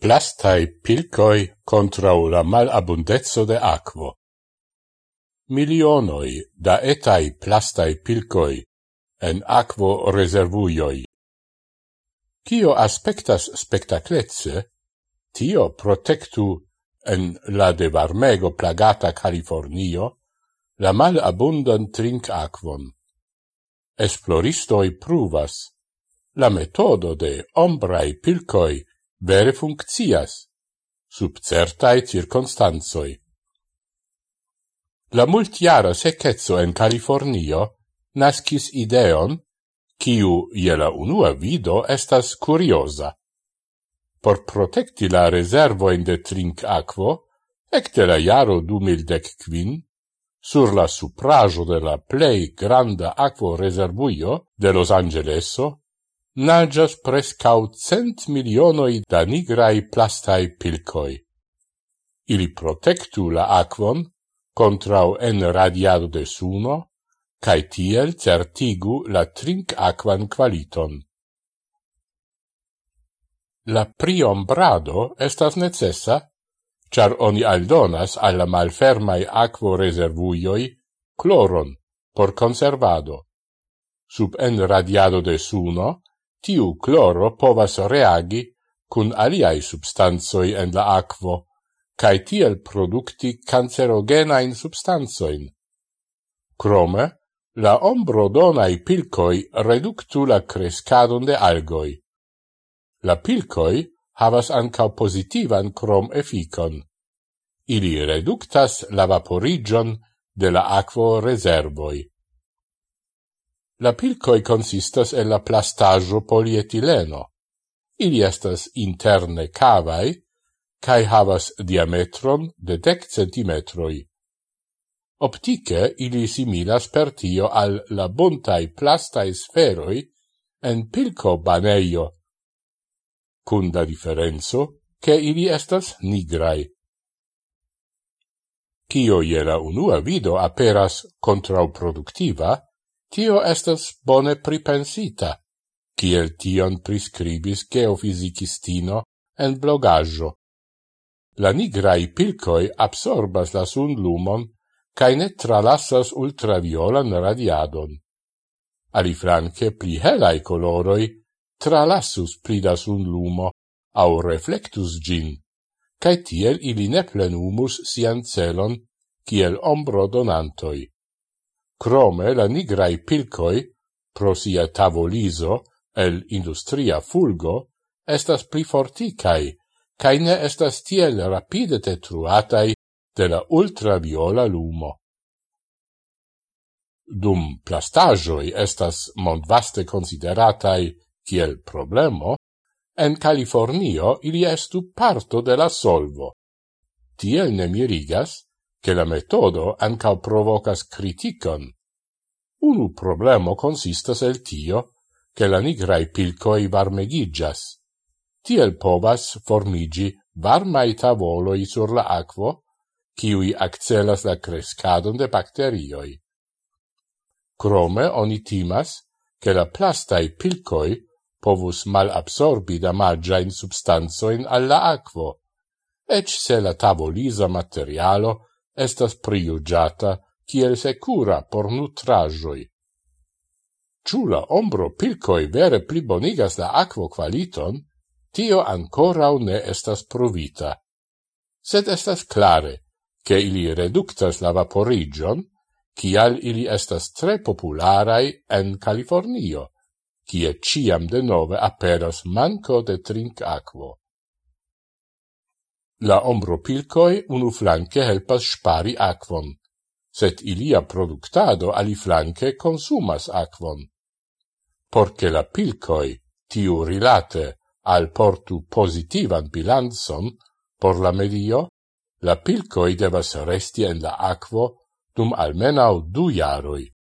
plastai pilcoi contra la malabundezzo de aquo. Milionoi da etai plastai pilcoi en aquo reservuioi. Cio aspectas spectaclezze, tio protectu en la de varmego plagata Californio la malabundan trinc aquon. Esploristoi pruvas la metodo de ombrai pilcoi vere funccias, sub certae circonstanzoi. La multiara secezzo en Californio nascis ideon kiu iela unua vido estas curiosa. Por protecti la reservoin de trinc aquo, ecte la iaro 2015, quin, sur la suprajo de la plei granda aquo reservuio de Los Angeleso, naĝas prescau cent milionoi da nigrai plastai pilcoi. Ili protectu la aquon contrau en radiado de suno, cae tiel certigu la trinc aquan qualiton. La priombrado estas necessa, char oni aldonas alla malfermai aquo reservuioi cloron por conservado. Sub en radiado de suno, tiu cloro povas reagi cun aliai substanzoi en la aquo, cae tiel producti cancerogenain substanzoin. Crome, la ombrodonai pilcoi reductu la crescadon de algoi. La pilcoi havas ancao positivan crom efficon. Ili reductas la vaporigion de la aquo reservoi. La pilcoi consistas el la plastaggio polietileno. Ili estas interne cavai, cae havas diametron de dec centimetroi. Optice ili similas per tio al la buntai plastai sferoi en pilco baneio, cun da differenzo che ili estas nigrai. Cio je unua vido aperas contrauproductiva, Tio estas bone pripensita, kiel tion priscribis geofizicistino en blogaggio. La nigrai pilcoi absorbas la sun lumon cae ne tralassas ultraviolan radiadon. Alifranque pli helai coloroi tralassus pli da sun lumo au reflectus gin, cae tiel ili ne plenumus sian celon kiel ombro donantoi. Crome la nigrai pilcoi, pro sia tavoliso, el industria fulgo, estas pli forticai, cae ne estas tiel rapide detruatai de la ultraviola lumo. Dum plastajoi estas mondvaste consideratai kiel problemo, en Californio ili estu parto de la solvo. Tiel ne mirigas, che la metodo ancal provocas criticon. Unu problemo consistas el tio che la nigrai pilcoi varmegigias. Tiel povas formigi varmai tavoloi sur la aquo, kiui accelas la crescadon de bacterioi. Crome oni timas che la plastai pilcoi povus mal absorbi damagiain substanzoin alla aquo, ec se la tavolisa materialo estas priugiata kiel secura por nutrajoi. Ciula ombro pilcoi vere plibonigas la aquo qualiton, tio ancora ne estas provita. Sed estas clare, che ili reductas la vaporigion, kial ili estas tre popularai en Californio, kie ciam de nove aperas manco de trink aquo. La ombropilcoi unu flanque helpas spari aquon, set ilia productado ali flanque consumas aquon. Porque la pilcoi, tiu rilate, al portu positivan bilanson por la medio, la pilcoi devas resti en la aquo dum almenau du jaroi.